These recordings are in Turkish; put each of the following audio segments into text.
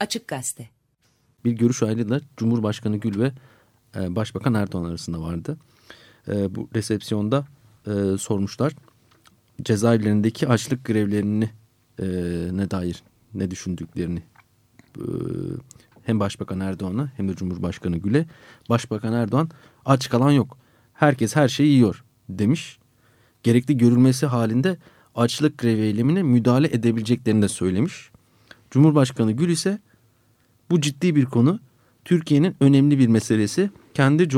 Açık Gazete. Bir görüş ayrılığı Cumhurbaşkanı Gül ve e, Başbakan Erdoğan arasında vardı. E, bu resepsiyonda e, sormuşlar cezaevlerindeki açlık grevlerini ne dair ne düşündüklerini hem Başbakan Erdoğan'a hem de Cumhurbaşkanı Gül'e. Başbakan Erdoğan aç kalan yok. Herkes her şeyi yiyor demiş. Gerekli görülmesi halinde açlık grevi eylemine müdahale edebileceklerini de söylemiş. Cumhurbaşkanı Gül ise bu ciddi bir konu. Türkiye'nin önemli bir meselesi. Kendi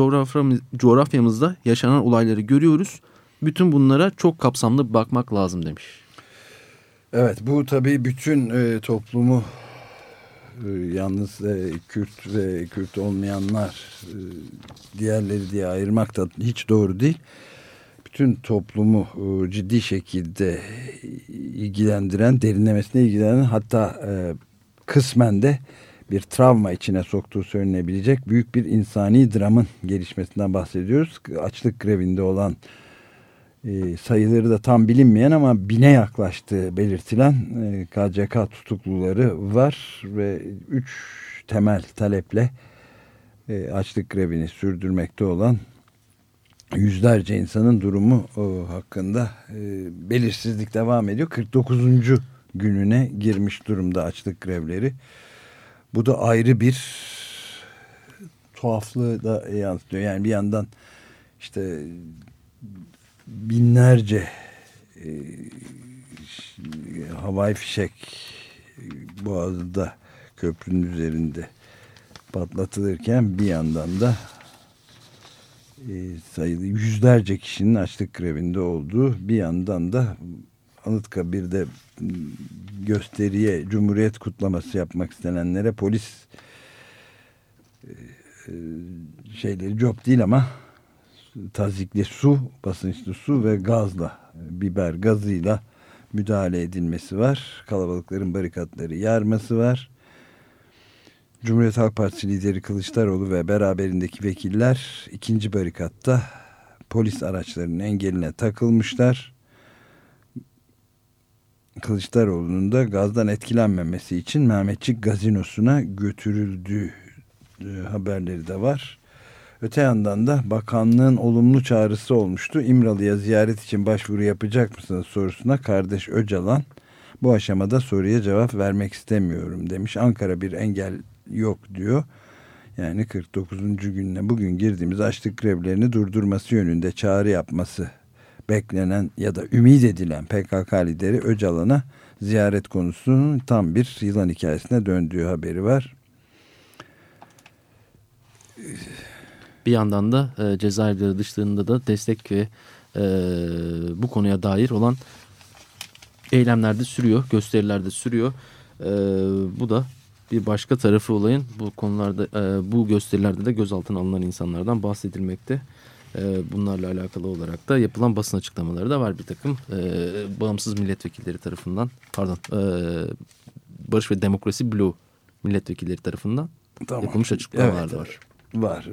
coğrafyamızda yaşanan olayları görüyoruz. Bütün bunlara çok kapsamlı bakmak lazım demiş. Evet bu tabii bütün e, toplumu e, yalnız e, Kürt ve Kürt olmayanlar e, diğerleri diye ayırmak da hiç doğru değil. Bütün toplumu e, ciddi şekilde ilgilendiren, derinlemesine ilgilenen hatta e, kısmen de bir travma içine soktuğu söylenebilecek büyük bir insani dramın gelişmesinden bahsediyoruz. Açlık grevinde olan e, sayıları da tam bilinmeyen ama bine yaklaştığı belirtilen e, KCK tutukluları var ve üç temel taleple e, açlık grevini sürdürmekte olan yüzlerce insanın durumu o, hakkında e, belirsizlik devam ediyor. 49. gününe girmiş durumda açlık grevleri. Bu da ayrı bir tuhaflığı da yansıtıyor. Yani bir yandan işte binlerce e, havai fişek boğazda köprünün üzerinde patlatılırken bir yandan da e, sayılı yüzlerce kişinin açlık grevinde olduğu bir yandan da Anıtkabir'de gösteriye Cumhuriyet kutlaması yapmak istenenlere polis e, e şeyleri job değil ama tazikli su, basınçlı su ve gazla, biber gazıyla müdahale edilmesi var. Kalabalıkların barikatları yarması var. Cumhuriyet Halk Partisi lideri Kılıçdaroğlu ve beraberindeki vekiller ikinci barikatta polis araçlarının engeline takılmışlar. Kılıçdaroğlu'nun da gazdan etkilenmemesi için Mehmetçik gazinosuna götürüldüğü e, haberleri de var. Öte yandan da bakanlığın olumlu çağrısı olmuştu. İmralı'ya ziyaret için başvuru yapacak mısınız sorusuna kardeş Öcalan bu aşamada soruya cevap vermek istemiyorum demiş. Ankara bir engel yok diyor. Yani 49. gününe bugün girdiğimiz açlık grevlerini durdurması yönünde çağrı yapması beklenen ya da ümit edilen PKK lideri Öcalan'a ziyaret konusunun tam bir yılan hikayesine döndüğü haberi var. Bir yandan da e, cezaevleri dışlarında da destek ve e, bu konuya dair olan eylemlerde sürüyor, gösterilerde sürüyor. E, bu da bir başka tarafı olayın bu konularda e, bu gösterilerde de gözaltına alınan insanlardan bahsedilmekte. E, bunlarla alakalı olarak da yapılan basın açıklamaları da var bir takım e, bağımsız milletvekilleri tarafından pardon e, Barış ve Demokrasi Bloğu milletvekilleri tarafından tamam. yapılmış açıklamalar evet, da var. Var.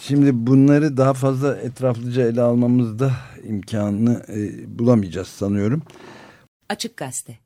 Şimdi bunları daha fazla etraflıca ele almamızda imkanını bulamayacağız sanıyorum. Açık Gazete